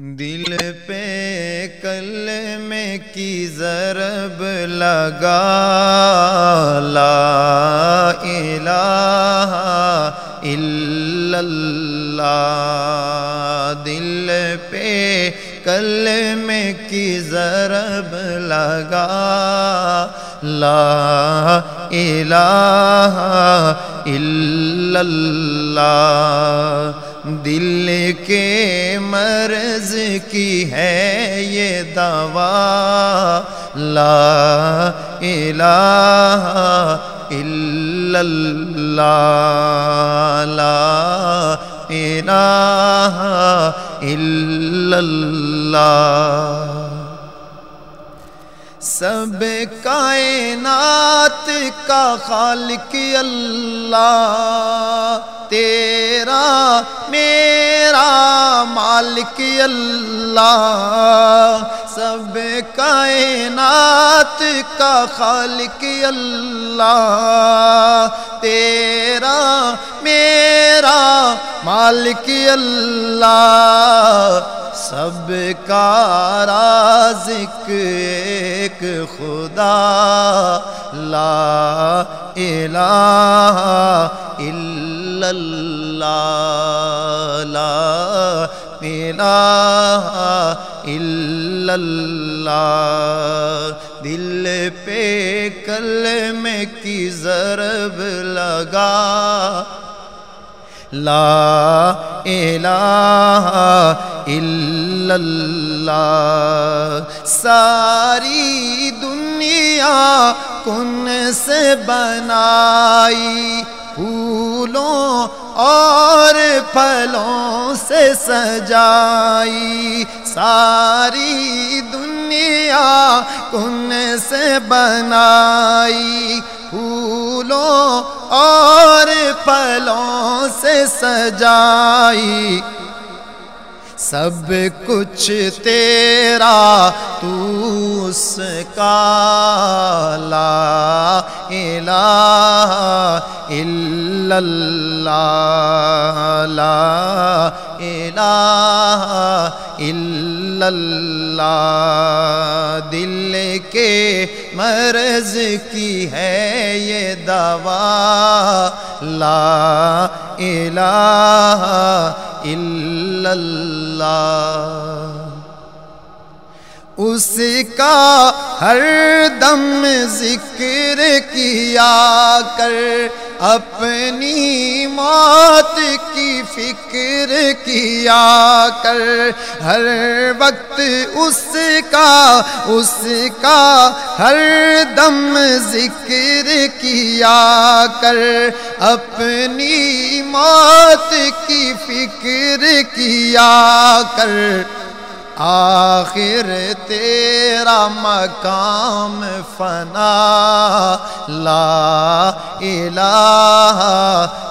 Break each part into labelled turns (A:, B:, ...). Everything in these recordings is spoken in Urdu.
A: دل پہ کل میں کی ضرب لگا، لا الہ الا اللہ۔ دل پہ کل میں کی ضرب لگا، لا الہ الا اللہ۔ دل کے مرض کی ہے یہ دوا لا الہ الا اللہ، لا الہ الا اللہ۔ سب کائنات کا خالق اللہ۔ تیرا، میرا مالک اللہ۔ سب کائنات کا خالق اللہ۔ تیرا، میرا مالک اللہ۔ سب کا رازق ایک خدا۔ لا الہ الا اللہ لا الہ الا اللہ، دل پہ کلمے کی ضرب لگا۔ لا الہ الا اللہ، ساری دنیا کن سے بنائی۔ پھولوں اور پھلوں سے سجائی ساری دنیا کن سے بنائی پھولوں اور پھلوں سے سجائی سب کچھ تیرا تو اس کا لا الہ الا اللہ لا الہ الا اللہ دل کے مرض کی ہے یہ دوا، لا الہ الا اللہ اس کا ہر دم ذکر کیا کر، اپنی موت کی فکر کیا کر۔ ہر وقت اس کا اس کا ہر دم ذکر کیا کر۔ اپنی موت کی فکر کیا کر۔ آخر تیرا مقام فنا لا الہ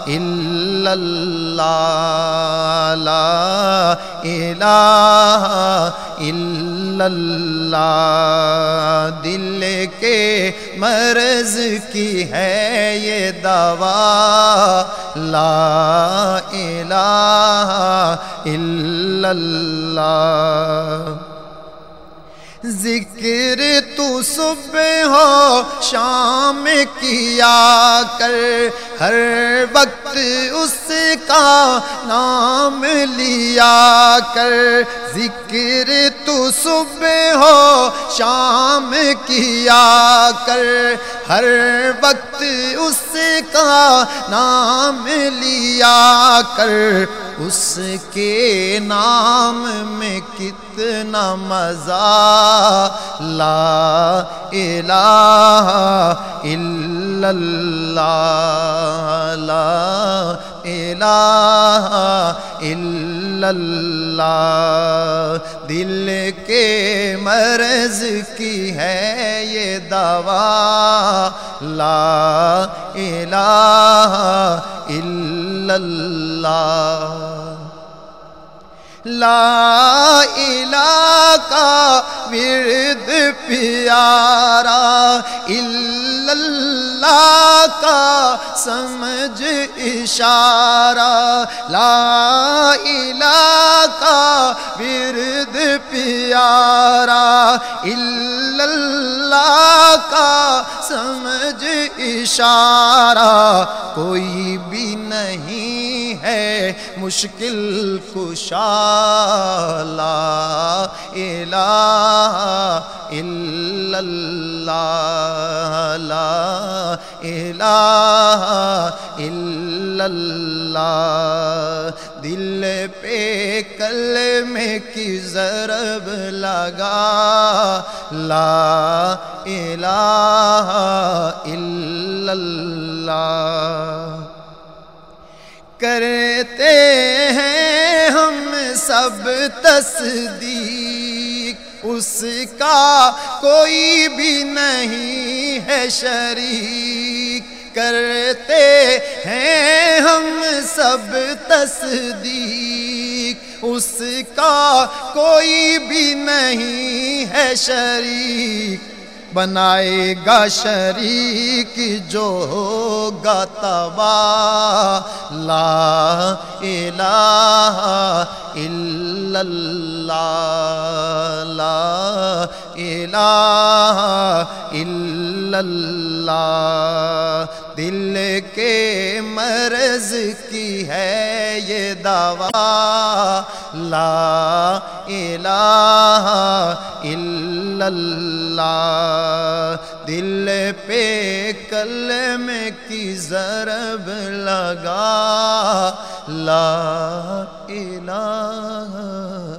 A: الا اللہ لا الہ الا اللہ دل کے مرض کی ہے یہ دوا لا الہ الا اللہ۔ ذکر تو صبح ہو، شام کیا کر، ہر وقت اس کا نام لیا کر۔ ذکر تو صبح ہو، شام کیا کر۔ ہر وقت اس کا نام لیا کر۔ اس کے نام میں کتنا مزہ۔ لا الہ الا اللہ، لا الہ الا اللہ دل کے مرض کی ہے یہ دوا لا الہ الا اللہ لا الہ کا ورد پیارا اللہ کا سمجھ اشارہ لا الہ کا ورد پیارا اللہ کا سمجھ اشارہ کوئی بھی نہیں ہے مشکل کشا لا الہ الا اللہ، لا الہ الا اللہ۔ دل پہ کلمے کی ضرب لگا، لا الہ الا اللہ۔ کرتے ہیں ہم سب تصدیق۔ اس کا کوئی بھی نہیں ہے شریک۔ کرتے ہیں ہم سب تصدیق۔ اس کا کوئی بھی نہیں ہے شریک۔ بنائے گا شریک جو ہوگا تبا لا الہ الا اللہ لا الہ الا اللہ دل کے مرض کی ہے یہ دوا لا الہ الا اللہ دل پہ کلم کی ضرب لگا لا الہ